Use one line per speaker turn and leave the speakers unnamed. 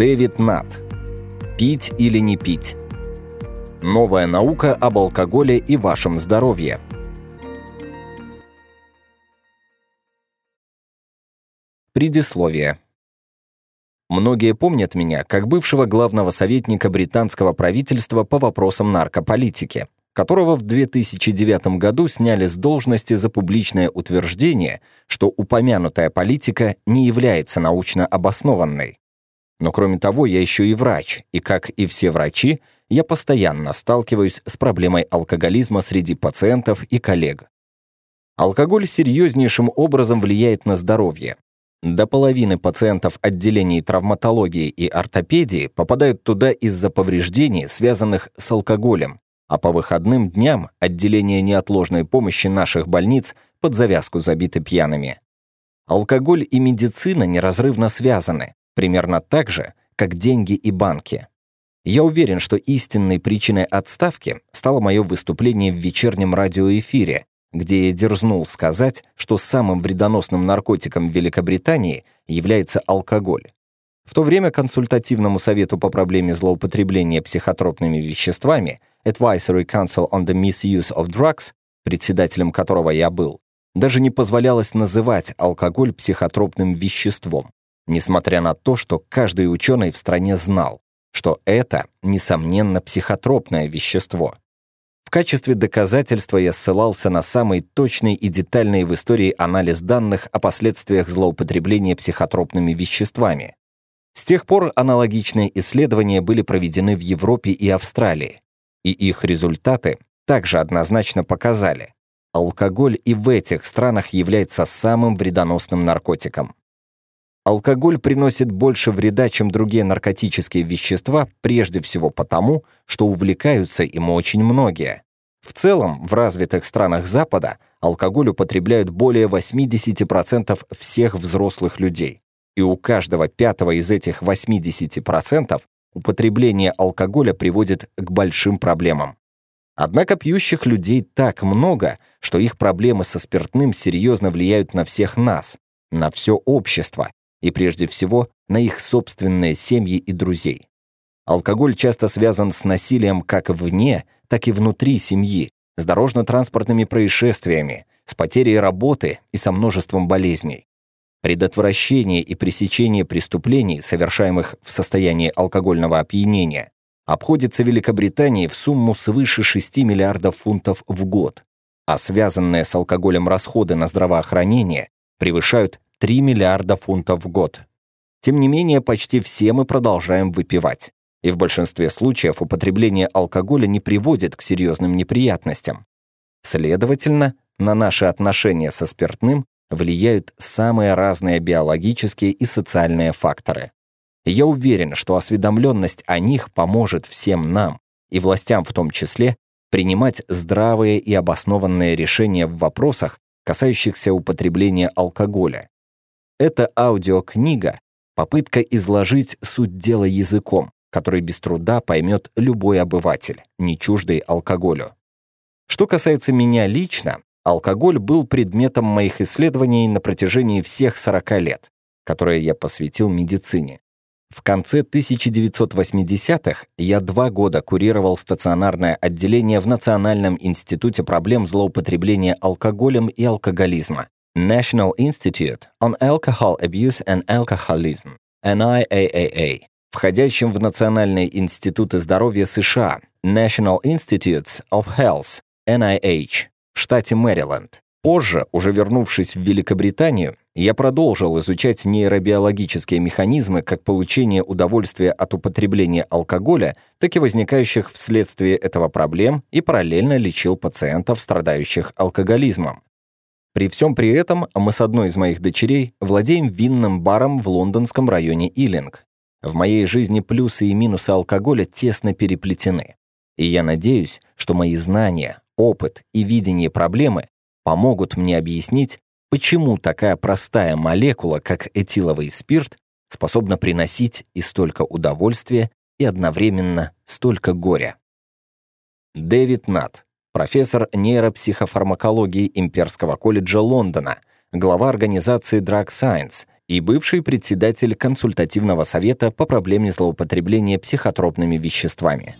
Дэвид Нат. «Пить или не пить?» Новая наука об алкоголе и вашем здоровье. Предисловие. Многие помнят меня как бывшего главного советника британского правительства по вопросам наркополитики, которого в 2009 году сняли с должности за публичное утверждение, что упомянутая политика не является научно обоснованной. Но кроме того, я еще и врач, и как и все врачи, я постоянно сталкиваюсь с проблемой алкоголизма среди пациентов и коллег. Алкоголь серьезнейшим образом влияет на здоровье. До половины пациентов отделений травматологии и ортопедии попадают туда из-за повреждений, связанных с алкоголем, а по выходным дням отделения неотложной помощи наших больниц под завязку забиты пьяными. Алкоголь и медицина неразрывно связаны примерно так же, как деньги и банки. Я уверен, что истинной причиной отставки стало мое выступление в вечернем радиоэфире, где я дерзнул сказать, что самым вредоносным наркотиком в Великобритании является алкоголь. В то время консультативному совету по проблеме злоупотребления психотропными веществами Advisory Council on the Misuse of Drugs, председателем которого я был, даже не позволялось называть алкоголь психотропным веществом несмотря на то, что каждый ученый в стране знал, что это, несомненно, психотропное вещество. В качестве доказательства я ссылался на самый точный и детальный в истории анализ данных о последствиях злоупотребления психотропными веществами. С тех пор аналогичные исследования были проведены в Европе и Австралии, и их результаты также однозначно показали, алкоголь и в этих странах является самым вредоносным наркотиком. Алкоголь приносит больше вреда, чем другие наркотические вещества, прежде всего потому, что увлекаются им очень многие. В целом, в развитых странах Запада алкоголь употребляют более 80% всех взрослых людей. И у каждого пятого из этих 80% употребление алкоголя приводит к большим проблемам. Однако пьющих людей так много, что их проблемы со спиртным серьезно влияют на всех нас, на все общество, и прежде всего на их собственные семьи и друзей. Алкоголь часто связан с насилием как вне, так и внутри семьи, с дорожно-транспортными происшествиями, с потерей работы и со множеством болезней. Предотвращение и пресечение преступлений, совершаемых в состоянии алкогольного опьянения, обходится Великобритании в сумму свыше 6 миллиардов фунтов в год, а связанные с алкоголем расходы на здравоохранение превышают 3 миллиарда фунтов в год. Тем не менее, почти все мы продолжаем выпивать. И в большинстве случаев употребление алкоголя не приводит к серьезным неприятностям. Следовательно, на наши отношения со спиртным влияют самые разные биологические и социальные факторы. Я уверен, что осведомленность о них поможет всем нам, и властям в том числе, принимать здравые и обоснованные решения в вопросах, касающихся употребления алкоголя, это аудиокнига — попытка изложить суть дела языком, который без труда поймет любой обыватель, не чуждый алкоголю. Что касается меня лично, алкоголь был предметом моих исследований на протяжении всех 40 лет, которые я посвятил медицине. В конце 1980-х я два года курировал стационарное отделение в Национальном институте проблем злоупотребления алкоголем и алкоголизма National Institute on Alcohol Abuse and Alcoholism, NIAAA, входящим в Национальные институты здоровья США, National Institutes of Health, NIH, в штате Мэриленд. Позже, уже вернувшись в Великобританию, я продолжил изучать нейробиологические механизмы как получения удовольствия от употребления алкоголя, так и возникающих вследствие этого проблем и параллельно лечил пациентов, страдающих алкоголизмом. При всем при этом мы с одной из моих дочерей владеем винным баром в лондонском районе Иллинг. В моей жизни плюсы и минусы алкоголя тесно переплетены. И я надеюсь, что мои знания, опыт и видение проблемы помогут мне объяснить, почему такая простая молекула, как этиловый спирт, способна приносить и столько удовольствия, и одновременно столько горя. Дэвид Натт профессор нейропсихофармакологии Имперского колледжа Лондона, глава организации Drug Science и бывший председатель консультативного совета по проблеме злоупотребления психотропными веществами.